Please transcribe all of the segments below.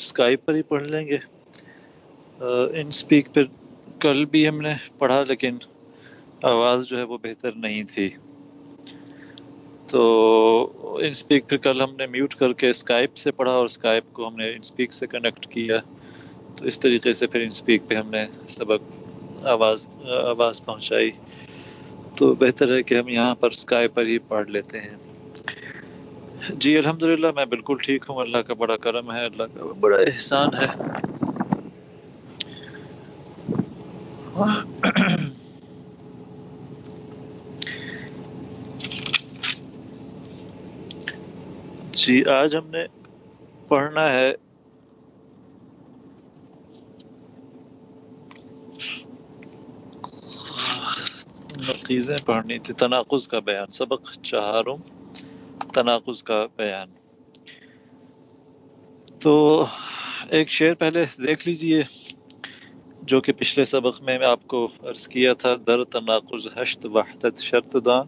Skype پر ہی پڑھ لیں گے۔ ان اسپیک پہ کل بھی ہم نے پڑھا، لیکن آواز جو ہے وہ بہتر نہیں تھی۔ تو ان اسپیک پہ کل ہم نے میوٹ کر کے اسکائپ سے پڑھا اور اسکائپ کو ہم نے ان اسپیک سے کنیکٹ کیا۔ تو اس طریقے سے پھر ان اسپیک پہ ہم نے سبق آواز آواز پہنچائی۔ تو بہتر ہے کہ ہم یہاں پر اسکائپ پر ہی پڑھ لیتے ہیں۔ جی الحمدللہ، میں بالکل ٹھیک ہوں۔ اللہ کا بڑا کرم ہے، اللہ کا بڑا احسان ہے۔ جی آج ہم نے پڑھنا ہے۔ نقیزیں پڑھنی تھی، تناقض کا بیان، سبق چہاروں۔ تناقض کا بیان۔ تو ایک شعر پہلے دیکھ لیجیے، جو کہ پچھلے سبق میں میں آپ کو عرض کیا تھا، در تناقض حشت وحدت شرط داں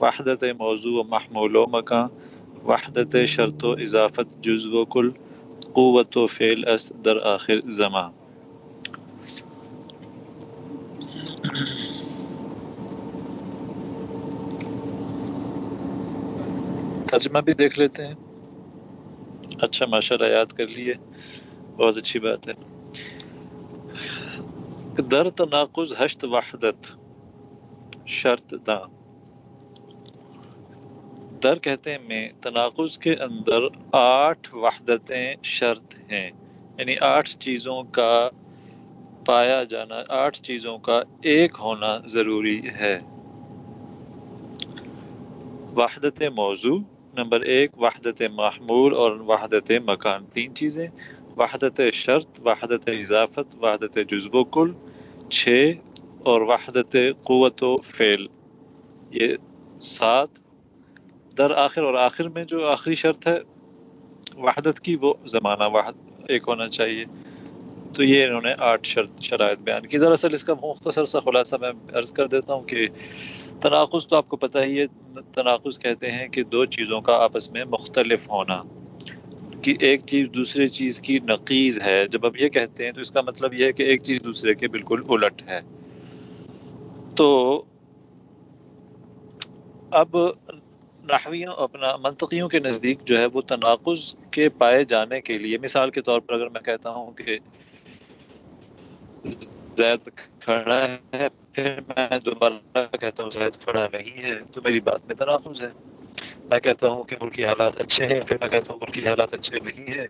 وحدت موضوع و محمول و مکان، وحدت شرط و اضافت جز و کل، قوت و فعل اس در آخر زمان. ترجمہ بھی دیکھ لیتے ہیں۔ اچھا ماشاء اللہ یاد کر لیے۔ بہت اچھی بات ہے۔ در تناقض حشت وحدت، شرط دا۔ در کہتے ہیں میں، تناقض کے اندر آٹھ وحدتیں شرط ہیں۔ یعنی آٹھ چیزوں کا پایا جانا، آٹھ چیزوں کا ایک ہونا ضروری ہے۔ وحدت موضوع نمبر ایک، وحدت محمول اور وحدت مکان، تین چیزیں۔ وحدت شرط، وحدت اضافت، وحدت جزب و کل، چھ، اور وحدت قوت و فعل۔ یہ سات۔ در آخر اور آخر میں جو آخری شرط ہے، وحدت کی وہ زمانہ واحد ایک ہونا چاہیے۔ تو یہ انہوں نے آٹھ شرط شرائط بیان کی۔ دراصل اس کا مختصر سا خلاصہ میں عرض کر دیتا ہوں کہ تناقض تو آپ کو پتہ ہی ہے، تناقض کہتے ہیں کہ دو چیزوں کا آپس میں مختلف ہونا۔ کہ ایک چیز دوسرے چیز کی نقیز ہے، جب اب یہ کہتے ہیں تو اس کا مطلب یہ ہے کہ ایک چیز دوسرے کے بالکل الٹ ہے۔ تو اب نحویوں، اپنا منطقیوں کے نزدیک جو ہے وہ تناقض کے پائے جانے کے لیے، مثال کے طور پر اگر میں کہتا ہوں کہ زید کھڑا ہے، پھر میں دوبارہ کہتا ہوں زید کھڑا نہیں ہے، تو میری بات میں تناقض ہے۔ میں کہتا ہوں کہ ملکی حالات اچھے ہیں، پھر میں کہتا ہوں ملکی حالات اچھے نہیں ہیں،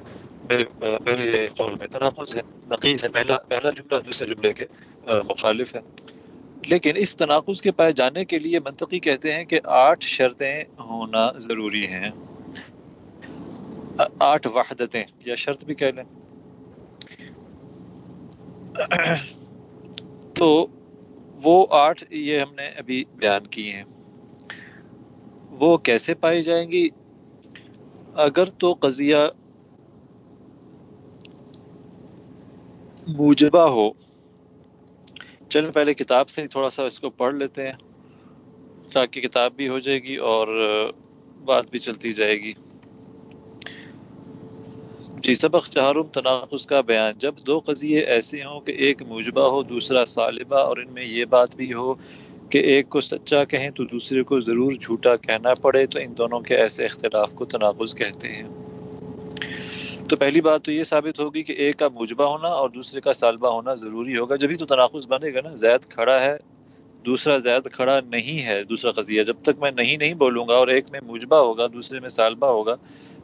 میرے قول میں تناقض ہے۔ نقیز ہے، پہلا پہلا جملہ، دوسرے جملے کے مخالف ہے۔ لیکن اس تناقض کے پائے جانے کے لیے منطقی کہتے ہیں کہ آٹھ شرطیں ہونا ضروری ہیں۔ آٹھ وحدتیں یا شرط بھی کہہ لیں۔ تو وہ آٹھ یہ ہم نے ابھی بیان کی ہیں۔ وہ کیسے پائی جائیں گی؟ اگر تو قضیہ موجبہ ہو۔ چلیں پہلے کتاب سے ہی تھوڑا سا اس کو پڑھ لیتے ہیں تاکہ کتاب بھی ہو جائے گی اور بات بھی چلتی جائے گی۔ جی سبق چہارم تناقض کا بیان۔ جب دو قضیے ایسے ہوں کہ ایک موجبہ ہو، دوسرا صالبہ اور ان میں یہ بات بھی ہو کہ ایک کو سچا کہیں تو دوسرے کو ضرور جھوٹا کہنا پڑے، تو ان دونوں کے ایسے اختلاف کو تناقض کہتے ہیں۔ تو پہلی بات تو یہ ثابت ہوگی کہ ایک کا موجبہ ہونا اور دوسرے کا سالبہ ہونا ضروری ہوگا۔ جبھی تو تناقض بنے گا نا، زید کھڑا ہے، دوسرا زید کھڑا نہیں ہے، دوسرا قضیہ۔ جب تک میں نہیں نہیں بولوں گا اور ایک میں موجبہ ہوگا، دوسرے میں سالبہ ہوگا،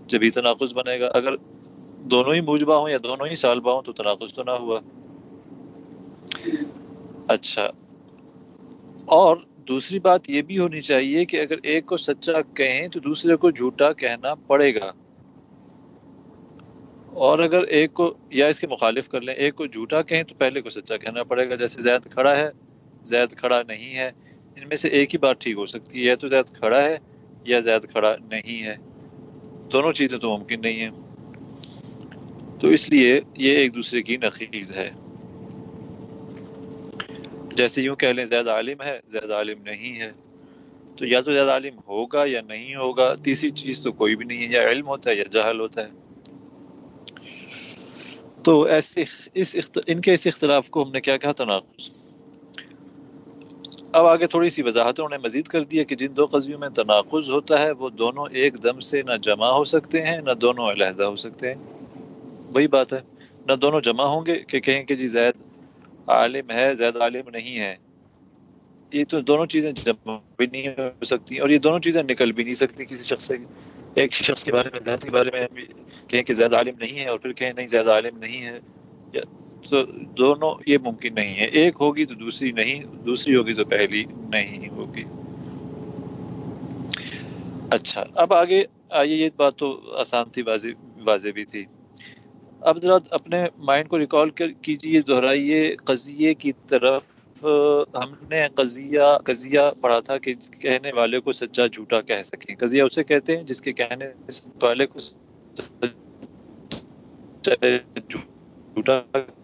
جبھی تناقض بنے گا۔ اگر دونوں ہی موجبہ ہوں یا دونوں ہی سالبہ ہوں تو تناقض تو نہ ہوا۔ اچھا۔ اور دوسری بات یہ بھی ہونی چاہیے کہ اگر ایک کو سچا کہیں تو دوسرے کو جھوٹا کہنا پڑے گا۔ اور اگر ایک کو یا اس کے مخالف کر لیں، ایک کو جھوٹا کہیں تو پہلے کو سچا کہنا پڑے گا۔ جیسے زید کھڑا ہے، زید کھڑا نہیں ہے، ان میں سے ایک ہی بات ٹھیک ہو سکتی ہے، یا تو زید کھڑا ہے یا زید کھڑا نہیں ہے۔ دونوں چیزیں تو ممکن نہیں ہیں۔ تو اس لیے یہ ایک دوسرے کی نقیز ہے۔ جیسے یوں کہہ لیں زیادہ عالم ہے زیادہ عالم نہیں ہے۔ تو یا تو زیادہ عالم ہوگا یا نہیں ہوگا، تیسری چیز تو کوئی بھی نہیں ہے، یا علم ہوتا ہے یا جہل ہوتا ہے۔ تو ایسے اس ان کے اس اختلاف کو ہم نے کیا کہا تناقض؟ اب آگے تھوڑی سی وضاحت انہوں نے مزید کر دیا کہ جن دو قضیوں میں تناقض ہوتا ہے، وہ دونوں ایک دم سے نہ جمع ہو سکتے ہیں، نہ دونوں علیحدہ ہو سکتے ہیں۔ وہی بات ہے۔ نہ دونوں جمع ہوں گے کہ کہیں کہ جی زید عالم ہے، زید عالم نہیں ہے۔ یہ تو دونوں چیزیں جمع بھی نہیں ہو سکتی اور یہ دونوں چیزیں نکل بھی نہیں سکتی کسی شخص سے۔ ایک شخص کے بارے میں، زید کے بارے میں کہیں کہ زید عالم نہیں ہے اور پھر کہیں نہیں، زید عالم نہیں ہے۔ تو دونوں یہ ممکن نہیں ہے۔ ایک ہوگی تو دوسری نہیں، دوسری ہوگی تو پہلی نہیں ہوگی۔ اچھا اب آگے آئیے، یہ بات تو آسان تھی، واضح واضح بھی تھی۔ اب ذرا اپنے مائنڈ کو ریکال کر کیجیے دہرائیے، قضیے کی طرف ہم نے قضیہ قضیہ پڑھا تھا کہ کہنے والے کو سچا جھوٹا کہہ سکیں۔ قضیہ اسے کہتے ہیں جس کے کہنے والے کو جھوٹا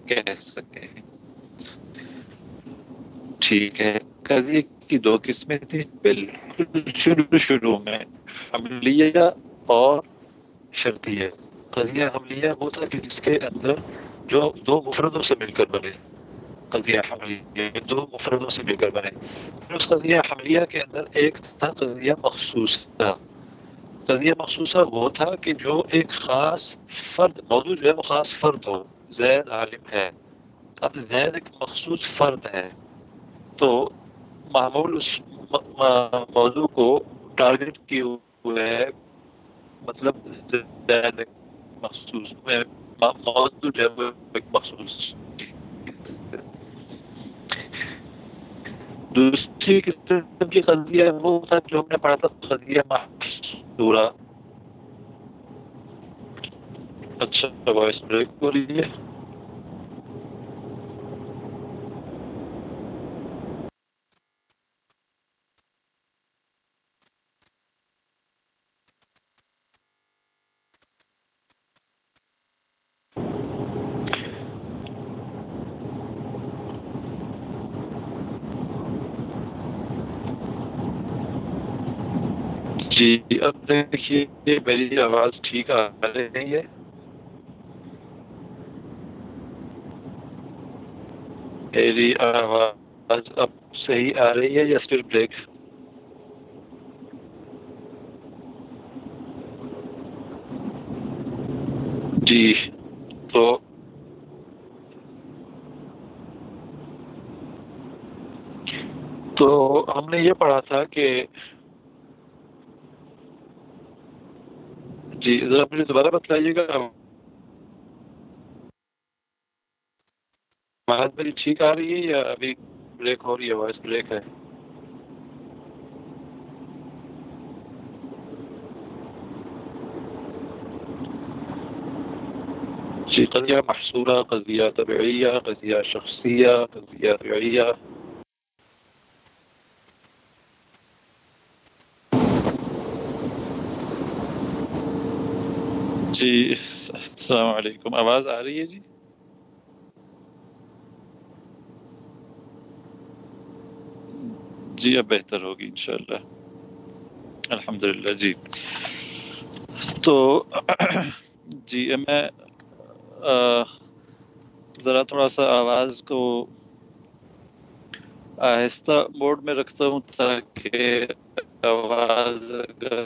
کہہ سکیں۔ ٹھیک ہے۔ قضیے کی دو قسمیں تھی بالکل شروع شروع میں حملیہ اور شرطیہ۔ قضیہ حملیہ وہ تھا کہ جس کے اندر جو دو مفردوں سے مل کر بنے۔ قضیہ حملیہ دو مفردوں سے مل کر بنے۔ پھر اس قضیہ حملیہ کے اندر ایک تھا قضیہ مخصوص تھا قضیہ مخصوصہ وہ تھا کہ جو ایک خاص فرد موضوع جو ہے، وہ خاص فرد ہو، زید عالم ہے۔ اب زید ایک مخصوص فرد ہے۔ تو معمول اس موضوع کو ٹارگیٹ کیے ہوئے مطلب زید ایک مخصوص موضوع ہے وہ ایک مخصوص۔ دوسری قسم کی قضیہ وہ تھا جو ہم نے پڑھا تھا، قضیہ محصورہ اچھا وائس بریک ہو رہی ہے جی اب دیکھیے میری آواز ٹھیک آ رہی ہے۔ میری آواز اب صحیح آ رہی ہے یا پھر بریک جی تو تو ہم نے یہ پڑھا تھا کہ جی ذرا مجھے دوبارہ بتلائیے گا۔ آواز میری ٹھیک آ رہی ہے یا ابھی بریک ہو رہی ہے؟ وائس بریک ہے۔ جی قضیہ محصورہ، قضیہ طبعیہ، قضیہ شخصیہ، قضیہ طبعیہ جی السلام علیکم۔ آواز آ رہی ہے جی؟ جی اب بہتر ہوگی انشاءاللہ۔ الحمدللہ جی۔ تو جی میں ذرا تھوڑا سا آواز کو آہستہ موڈ میں رکھتا ہوں تاکہ آواز اگر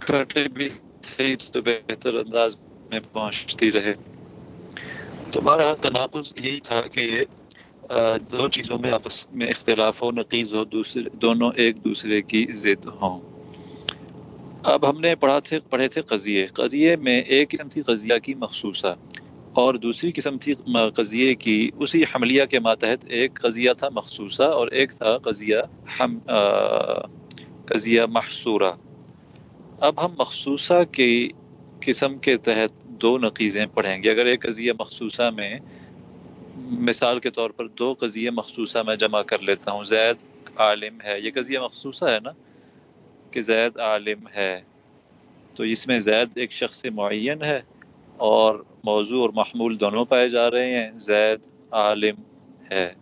کٹے بھی صحیح تو بہتر انداز میں پہنچتی رہے۔ تو بارہ تناقض یہی تھا کہ دو چیزوں میں آپس میں اختلاف ہو نقیز ہو، دوسرے، دونوں ایک دوسرے کی ضد ہوں۔ اب ہم نے پڑھا تھے، پڑھے تھے قضیے قضیے میں ایک قسم تھی، قضیہ کی مخصوصہ۔ اور دوسری قسم تھی قضیے کی اسی حملیہ کے ماتحت۔ ایک قضیہ تھا مخصوصہ اور ایک تھا قضیہ ہم قضیہ محصورہ۔ اب ہم مخصوصہ کی قسم کے تحت دو نقیزیں پڑھیں گے۔ اگر ایک قضیہ مخصوصہ میں، مثال کے طور پر دو قضیہ مخصوصہ میں جمع کر لیتا ہوں، زید عالم ہے۔ یہ قضیہ مخصوصہ ہے نا کہ زید عالم ہے۔ تو اس میں زید ایک شخص معین ہے اور موضوع اور محمول دونوں پائے جا رہے ہیں۔ زید عالم ہے۔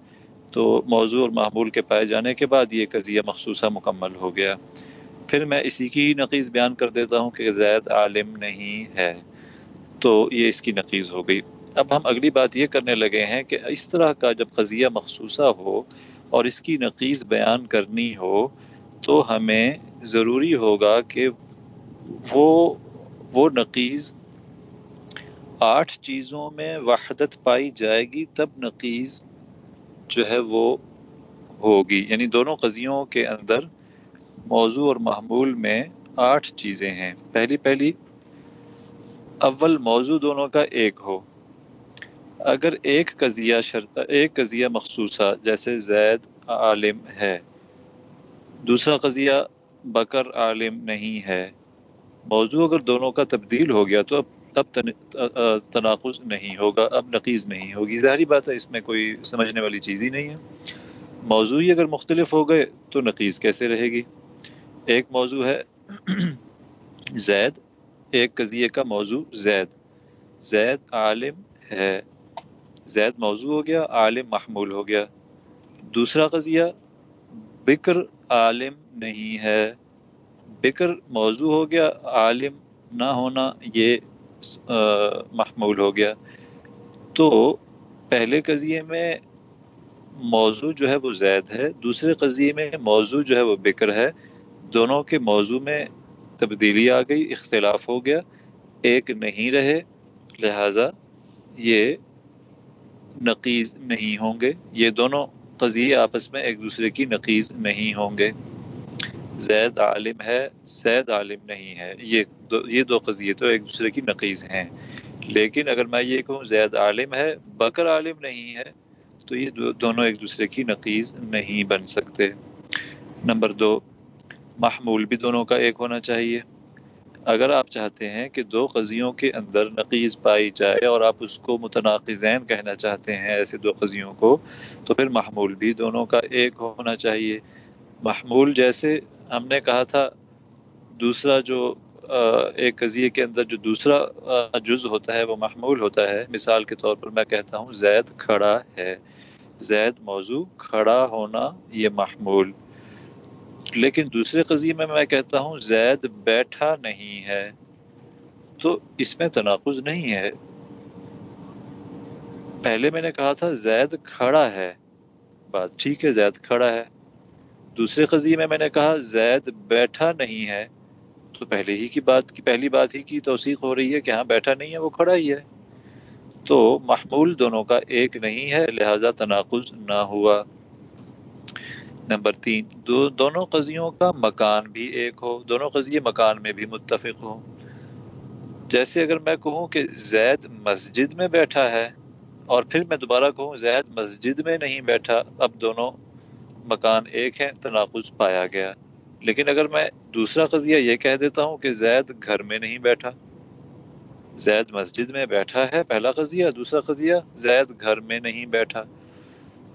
تو موضوع اور محمول کے پائے جانے کے بعد یہ قضیہ مخصوصہ مکمل ہو گیا۔ پھر میں اسی کی نقیز بیان کر دیتا ہوں کہ زید عالم نہیں ہے، تو یہ اس کی نقیز ہو گئی۔ اب ہم اگلی بات یہ کرنے لگے ہیں کہ اس طرح کا جب قضیہ مخصوصہ ہو اور اس کی نقیز بیان کرنی ہو، تو ہمیں ضروری ہوگا کہ وہ وہ نقیز آٹھ چیزوں میں وحدت پائی جائے گی، تب نقیز جو ہے وہ ہوگی۔ یعنی دونوں قضیوں کے اندر موضوع اور محمول میں آٹھ چیزیں ہیں۔ پہلی پہلی، اول موضوع دونوں کا ایک ہو۔ اگر ایک قضیہ شرط، ایک قضیہ مخصوصہ جیسے زید عالم ہے، دوسرا قضیہ بکر عالم نہیں ہے۔ موضوع اگر دونوں کا تبدیل ہو گیا تو اب اب تناقض نہیں ہوگا، اب نقیز نہیں ہوگی۔ ظاہری بات ہے، اس میں کوئی سمجھنے والی چیز ہی نہیں ہے۔ موضوعی اگر مختلف ہو گئے تو نقیز کیسے رہے گی؟ ایک موضوع ہے زید، ایک قضیے کا موضوع زید۔ زید عالم ہے۔ زید موضوع ہو گیا، عالم محمول ہو گیا۔ دوسرا قضیہ، بکر عالم نہیں ہے۔ بکر موضوع ہو گیا، عالم نہ ہونا یہ محمول ہو گیا۔ تو پہلے قضیے میں موضوع جو ہے وہ زید ہے، دوسرے قضیے میں موضوع جو ہے وہ بکر ہے۔ دونوں کے موضوع میں تبدیلی آ گئی، اختلاف ہو گیا، ایک نہیں رہے، لہذا یہ نقیز نہیں ہوں گے۔ یہ دونوں قضیے آپس میں ایک دوسرے کی نقیز نہیں ہوں گے۔ زید عالم ہے، زید عالم نہیں ہے۔ یہ دو یہ دو قضیے تو ایک دوسرے کی نقیز ہیں۔ لیکن اگر میں یہ کہوں، زید عالم ہے، بکر عالم نہیں ہے، تو یہ دونوں ایک دوسرے کی نقیز نہیں بن سکتے۔ نمبر دو محمول بھی دونوں کا ایک ہونا چاہیے۔ اگر آپ چاہتے ہیں کہ دو قضیوں کے اندر نقیز پائی جائے اور آپ اس کو متناقضین کہنا چاہتے ہیں ایسے دو قضیوں کو، تو پھر محمول بھی دونوں کا ایک ہونا چاہیے۔ محمول جیسے ہم نے کہا تھا، دوسرا جو ایک قضیے کے اندر جو دوسرا جز ہوتا ہے وہ محمول ہوتا ہے۔ مثال کے طور پر میں کہتا ہوں، زید کھڑا ہے۔ زید موضوع کھڑا ہونا یہ محمول۔ لیکن دوسرے قضیے میں میں کہتا ہوں زید بیٹھا نہیں ہے، تو اس میں تناقض نہیں ہے۔ پہلے میں نے کہا تھا زید کھڑا ہے۔ بات ٹھیک ہے، زید کھڑا ہے۔ دوسرے قضیے میں میں نے کہا زید بیٹھا نہیں ہے۔ تو پہلے ہی کی بات کی پہلی بات ہی کی توثیق ہو رہی ہے کہ ہاں بیٹھا نہیں ہے، وہ کھڑا ہی ہے۔ تو محمول دونوں کا ایک نہیں ہے، لہذا تناقض نہ ہوا۔ نمبر تین، دو، دونوں قضیوں کا مکان بھی ایک ہو، دونوں قضیے مکان میں بھی متفق ہو۔ جیسے اگر میں کہوں کہ زید مسجد میں بیٹھا ہے اور پھر میں دوبارہ کہوں زید مسجد میں نہیں بیٹھا، اب دونوں مکان ایک ہیں، تناقض پایا گیا۔ لیکن اگر میں دوسرا قضیہ یہ کہہ دیتا ہوں کہ زید گھر میں نہیں بیٹھا، زید مسجد میں بیٹھا ہے، پہلا قضیہ، دوسرا قضیہ، زید گھر میں نہیں بیٹھا۔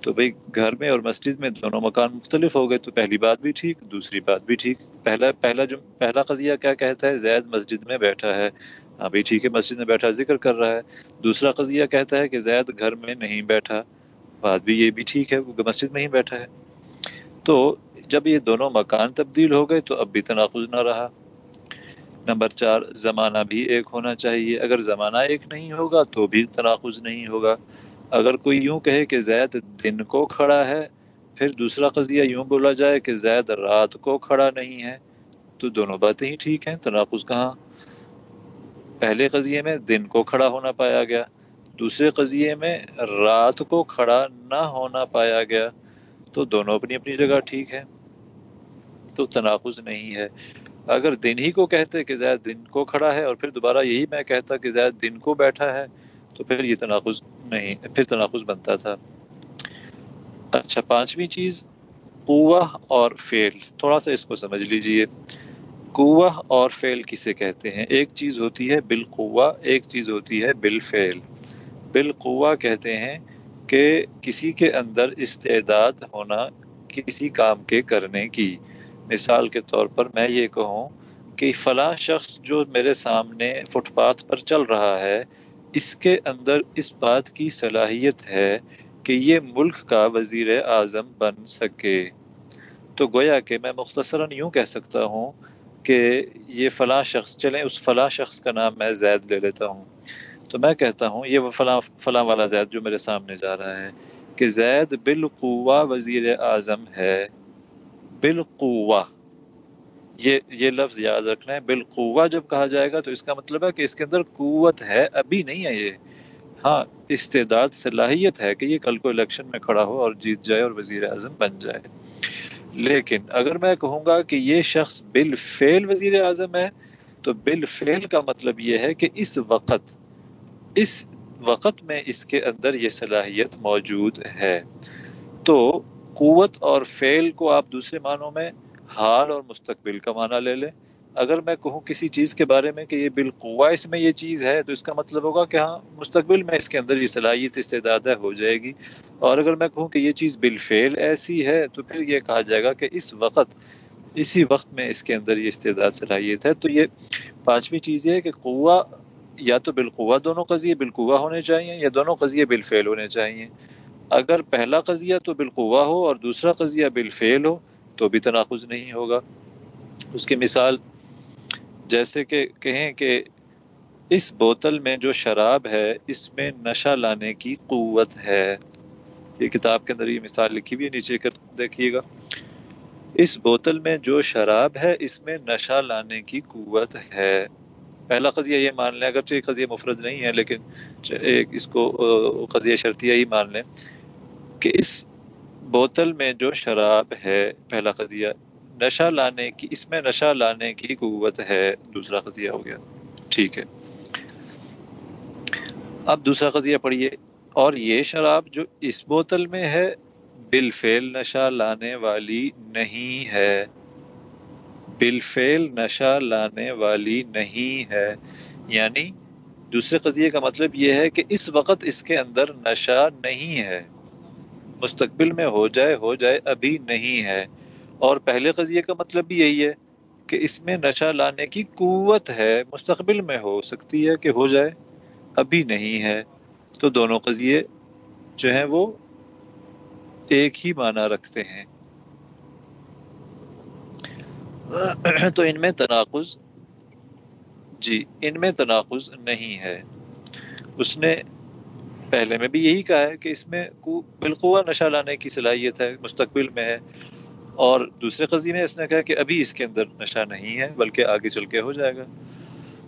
تو بھئی گھر میں اور مسجد میں دونوں مکان مختلف ہو گئے، تو پہلی بات بھی ٹھیک، دوسری بات بھی ٹھیک۔ پہلا پہلا جو، پہلا قضیہ کیا کہتا ہے، زید مسجد میں بیٹھا ہے۔ ہاں بھی ٹھیک ہے، مسجد میں بیٹھا، ذکر کر رہا ہے۔ دوسرا قضیہ کہتا ہے کہ زید گھر میں نہیں بیٹھا۔ بات بھی یہ بھی ٹھیک ہے، وہ مسجد میں ہی بیٹھا ہے۔ تو جب یہ دونوں مکان تبدیل ہو گئے، تو اب بھی تناقض نہ رہا۔ نمبر چار، زمانہ بھی ایک ہونا چاہیے۔ اگر زمانہ ایک نہیں ہوگا، تو بھی تناقض نہیں ہوگا۔ اگر کوئی یوں کہے کہ زید دن کو کھڑا ہے، پھر دوسرا قضیہ یوں بولا جائے کہ زید رات کو کھڑا نہیں ہے، تو دونوں باتیں ہی ٹھیک ہیں، تناقض کہاں؟ پہلے قضیے میں دن کو کھڑا ہونا پایا گیا، دوسرے قضیے میں رات کو کھڑا نہ ہونا پایا گیا، تو دونوں اپنی اپنی جگہ ٹھیک ہے تو تناقض نہیں ہے۔ اگر دن ہی کو کہتے کہ زید دن کو کھڑا ہے اور پھر دوبارہ یہی میں کہتا کہ زید دن کو بیٹھا ہے، تو پھر یہ تناقض نہیں، پھر تناقض بنتا تھا۔ اچھا پانچویں چیز، قوہ اور فیل تھوڑا سا اس کو سمجھ لیجیے۔ قوہ اور فیل کسے کہتے ہیں؟ ایک چیز ہوتی ہے بالقوہ، ایک چیز ہوتی ہے بالفعل۔ بالقوہ کہتے ہیں کہ کسی کے اندر استعداد ہونا کسی کام کے کرنے کی۔ مثال کے طور پر میں یہ کہوں کہ فلاں شخص جو میرے سامنے فٹ پاتھ پر چل رہا ہے اس کے اندر اس بات کی صلاحیت ہے کہ یہ ملک کا وزیر اعظم بن سکے۔ تو گویا کہ میں مختصراً یوں کہہ سکتا ہوں کہ یہ فلاں شخص، چلیں اس فلاں شخص کا نام میں زید لے لیتا ہوں۔ تو میں کہتا ہوں، یہ وہ فلاں فلاں والا زید جو میرے سامنے جا رہا ہے کہ زید بالقوا وزیر اعظم ہے۔ بالقوا یہ یہ لفظ یاد رکھنا ہے بالقوا جب کہا جائے گا تو اس کا مطلب ہے کہ اس کے اندر قوت ہے، ابھی نہیں ہے یہ۔ ہاں استعداد صلاحیت ہے کہ یہ کل کو الیکشن میں کھڑا ہو اور جیت جائے اور وزیر اعظم بن جائے۔ لیکن اگر میں کہوں گا کہ یہ شخص بالفعل وزیر اعظم ہے، تو بالفعل کا مطلب یہ ہے کہ اس وقت اس وقت میں اس کے اندر یہ صلاحیت موجود ہے۔ تو قوت اور فعل کو آپ دوسرے معنوں میں حال اور مستقبل کا معنی لے لیں۔ اگر میں کہوں کسی چیز کے بارے میں کہ یہ بالقوا اس میں یہ چیز ہے، تو اس کا مطلب ہوگا کہ ہاں مستقبل میں اس کے اندر یہ صلاحیت استعداد ہو جائے گی۔ اور اگر میں کہوں کہ یہ چیز بالفعل ایسی ہے، تو پھر یہ کہا جائے گا کہ اس وقت، اسی وقت میں اس کے اندر یہ استعداد، صلاحیت ہے۔ تو یہ پانچویں چیز یہ ہے کہ قوا یا تو بالقوا دونوں قضیے بالقوا ہونے چاہیے یا دونوں قضیے بالفعل ہونے چاہیے اگر پہلا قضیہ تو بالقوا ہو اور دوسرا قضیہ بالفعل ہو تو بھی تناخذ نہیں ہوگا۔ اس کی مثال جیسے کہ کہیں کہ اس بوتل میں جو شراب ہے، اس میں نشہ لانے کی قوت ہے۔ یہ کتاب کے اندر یہ مثال لکھی ہوئی ہے، نیچے کر دیکھیے گا۔ اس بوتل میں جو شراب ہے، اس میں نشہ لانے کی قوت ہے۔ پہلا قضیہ یہ مان لیں، اگرچہ قضیہ مفرد نہیں ہے، لیکن ایک اس کو قضیہ شرطیہ ہی مان لیں کہ اس بوتل میں جو شراب ہے، پہلا قضیہ، نشہ لانے کی، اس میں نشہ لانے کی قوت ہے، دوسرا قضیہ ہو گیا۔ ٹھیک ہے۔ اب دوسرا قضیہ پڑھیے۔ اور یہ شراب جو اس بوتل میں ہے بالفعل نشہ لانے والی نہیں ہے۔ بالفعل نشہ لانے والی نہیں ہے۔ یعنی دوسرے قضیے کا مطلب یہ ہے کہ اس وقت اس کے اندر نشہ نہیں ہے۔ مستقبل میں ہو جائے ہو جائے، ابھی نہیں ہے۔ اور پہلے قضیے کا مطلب بھی یہی ہے کہ اس میں نشہ لانے کی قوت ہے، مستقبل میں ہو سکتی ہے کہ ہو جائے، ابھی نہیں ہے۔ تو دونوں قضیے جو ہیں وہ ایک ہی معنی رکھتے ہیں۔ تو ان میں تناقض جی ان میں تناقض نہیں ہے۔ اس نے پہلے میں بھی یہی کہا ہے کہ اس میں بالقوا نشہ لانے کی صلاحیت ہے، مستقبل میں ہے۔ اور دوسرے قضیے میں اس نے کہا کہ ابھی اس کے اندر نشہ نہیں ہے، بلکہ آگے چل کے ہو جائے گا۔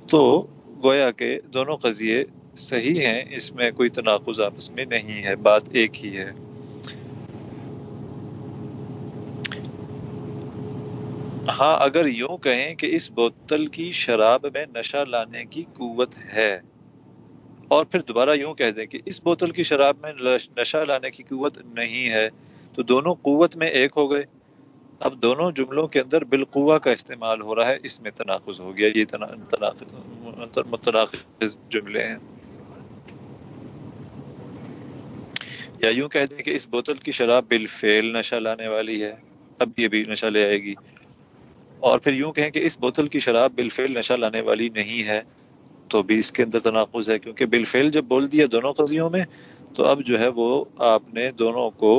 تو گویا کہ دونوں قضیے صحیح ہیں، اس میں کوئی تناقض آپس میں نہیں ہے، بات ایک ہی ہے۔ ہاں اگر یوں کہیں کہ اس بوتل کی شراب میں نشہ لانے کی قوت ہے اور پھر دوبارہ یوں کہہ دیں کہ اس بوتل کی شراب میں نشہ لانے کی قوت نہیں ہے، تو دونوں قوت میں ایک ہو گئے۔ اب دونوں جملوں کے اندر بالقوا کا استعمال ہو رہا ہے، اس میں تناقض ہو گیا۔ یہ متناقض جملے ہیں۔ یا یوں کہہ دیں کہ اس بوتل کی شراب بالفعل نشہ لانے والی ہے، اب یہ بھی نشہ لے آئے گی۔ اور پھر یوں کہیں کہ اس بوتل کی شراب بالفعل نشہ لانے والی نہیں ہے تو بھی اس کے اندر تناقض ہے، کیونکہ بالفعل جب بول دیا دونوں قضیوں میں، تو اب جو ہے وہ آپ نے دونوں کو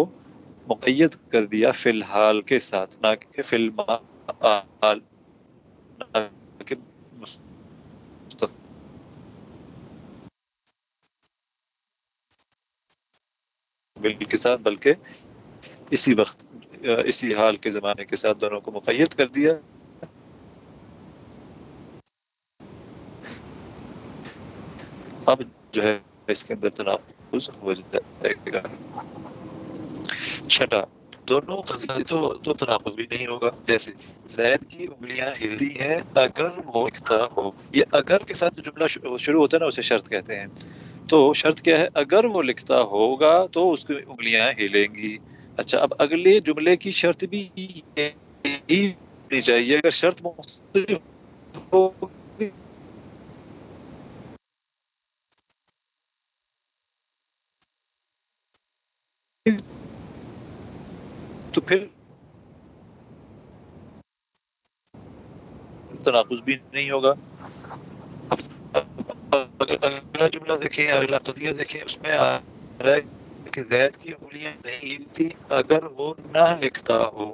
مقید کر دیا فی الحال کے ساتھ، نہ کہ فی الحال کے ساتھ، بلکہ اسی وقت، اسی حال کے زمانے کے ساتھ دونوں کو مقید کر دیا۔ اب جو ہے اس کے اندر تنافظ ہو جائے گا چھٹا، دونوں تو تو تنافظ بھی نہیں ہوگا۔ جیسے زید کی انگلیاں ہلتی ہیں، اگر وہ لکھتا ہو یہ اگر کے ساتھ جملہ شروع ہوتا ہے نا، اسے شرط کہتے ہیں۔ تو شرط کیا ہے؟ اگر وہ لکھتا ہوگا تو اس کی انگلیاں ہلیں گی۔ اچھا اب اگلے جملے کی شرط بھی چاہیے۔ اگر شرط مختلف تو پھر تناقض بھی نہیں ہوگا۔ اگلا جملہ دیکھیں، اگلا قضیہ دیکھیں، اس میں کہ زید کی انگلیاں نہیں تھی اگر وہ نہ لکھتا ہو،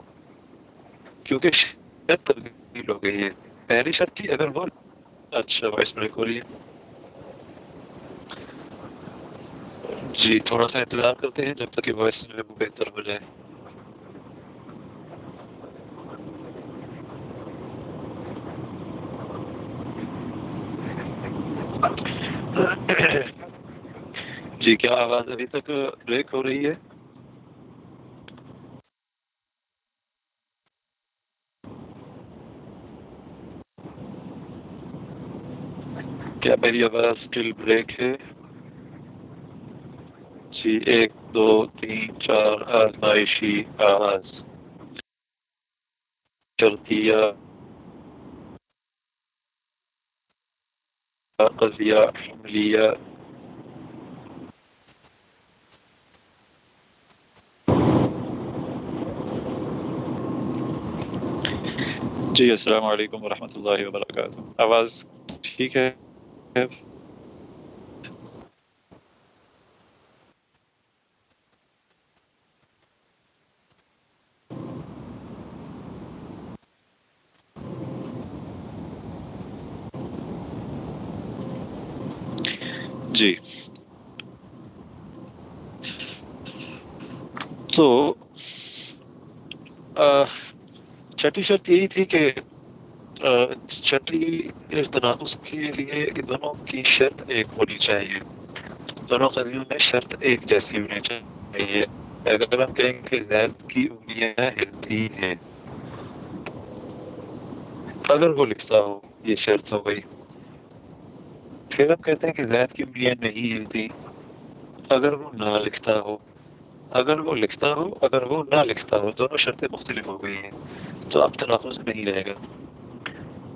کیونکہ شرط تبدیل ہو گئی ہے۔ پہلی شرط تھی اگر وہ اچھا وائس بریک ہو رہی ہے۔ جی تھوڑا سا انتظار کرتے ہیں جب تک کہ وائس جو ہے وہ بہتر ہو جائے۔ جی کیا آواز ابھی تک بریک ہو رہی ہے؟ کیا میری آواز اسٹل بریک ہے؟ جی ایک، دو، تین، چار آزمائشی آواز قضیہ حملیہ جی السلام علیکم ورحمۃ اللہ وبرکاتہ۔ آواز ٹھیک ہے؟ جی تو چھٹی شرط یہی تھی کہ چھٹی تناقض کے لیے کہ دونوں کی شرط ایک ہونی چاہیے دونوں قدیوں میں شرط ایک جیسی ہونی چاہیے اگر ہم کہیں کہ زید کی انگلیاں ہلتی ہیں اگر وہ لکھتا ہو یہ شرط ہو گئی پھر ہم کہتے ہیں کہ زید کی انگلیاں نہیں ہلتی اگر وہ نہ لکھتا ہو، اگر وہ لکھتا ہو، اگر وہ نہ لکھتا ہو، دونوں شرطیں مختلف ہو گئی ہیں۔ تو اب تناقض نہیں رہے گا۔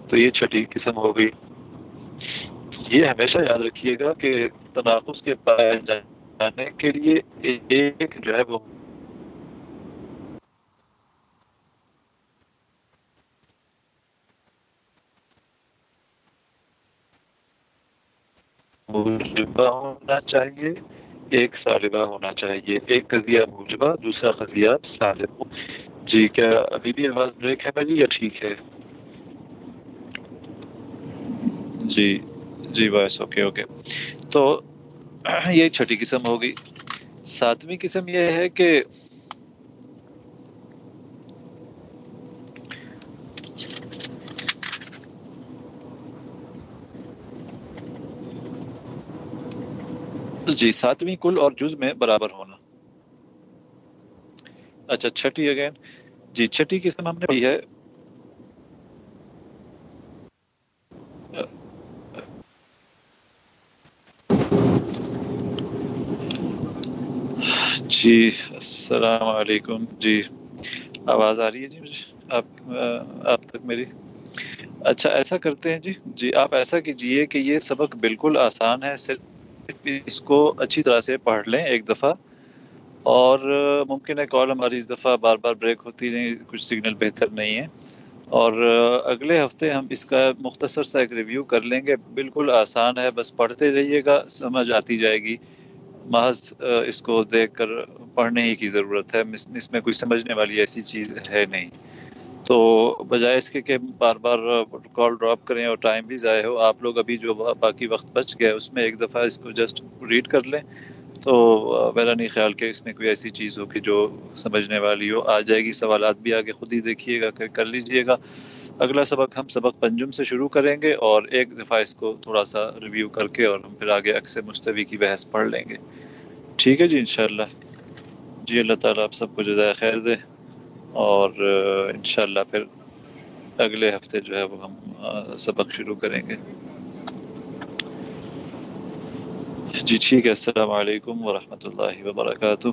تو یہ چھٹی قسم ہو گئی۔ یہ ہمیشہ یاد رکھیے گا کہ تناقض کے پائے جانے کے لیے ایک جو ہے وہ موجبہ ہونا چاہیے، ایک سالبہ ہونا چاہیے، ایک قضیہ موجبہ، دوسرا قضیہ سالب جی کیا ابھی بھی آواز بریک ہے بھائی یا ٹھیک ہے؟ جی جی بس اوکے اوکے۔ تو یہ چھٹی قسم ہوگی۔ ساتویں قسم یہ ہے کہ جی ساتویں کل اور جز میں برابر ہونا۔ اچھا چھٹی اگین جی چھٹی قسم ہم نے ہے؟ جی السلام علیکم۔ جی آواز آ رہی ہے جی مجھے؟ آپ آپ تک میری۔ اچھا ایسا کرتے ہیں جی۔ جی آپ ایسا کیجیے کہ یہ سبق بالکل آسان ہے، صرف اس کو اچھی طرح سے پڑھ لیں ایک دفعہ۔ اور ممکن ہے کال ہماری اس دفعہ بار بار بریک ہوتی نہیں کچھ سگنل بہتر نہیں ہے۔ اور اگلے ہفتے ہم اس کا مختصر سا ایک ریویو کر لیں گے۔ بالکل آسان ہے، بس پڑھتے رہیے گا، سمجھ آتی جائے گی۔ محض اس کو دیکھ کر پڑھنے ہی کی ضرورت ہے۔ اس میں کوئی سمجھنے والی ایسی چیز ہے نہیں۔ تو بجائے اس کے کہ بار بار کال ڈراپ کریں اور ٹائم بھی ضائع ہو، آپ لوگ ابھی جو باقی وقت بچ گئے اس میں ایک دفعہ اس کو جسٹ ریڈ کر لیں تو میرا نہیں خیال کہ اس میں کوئی ایسی چیز ہو کہ جو سمجھنے والی ہو۔ آ جائے گی، سوالات بھی آگے خود ہی دیکھیے گا کر لیجیے گا۔ اگلا سبق ہم سبق پنجم سے شروع کریں گے اور ایک دفعہ اس کو تھوڑا سا ریویو کر کے اور ہم پھر آگے اکثر مستوی کی بحث پڑھ لیں گے۔ ٹھیک ہے جی انشاءاللہ۔ جی اللہ تعالیٰ آپ سب کو جزائے خیر دے۔ اور انشاءاللہ پھر اگلے ہفتے جو ہے وہ ہم سبق شروع کریں گے۔ جی ٹھیک ہے، السلام علیکم ورحمۃ اللہ وبرکاتہ۔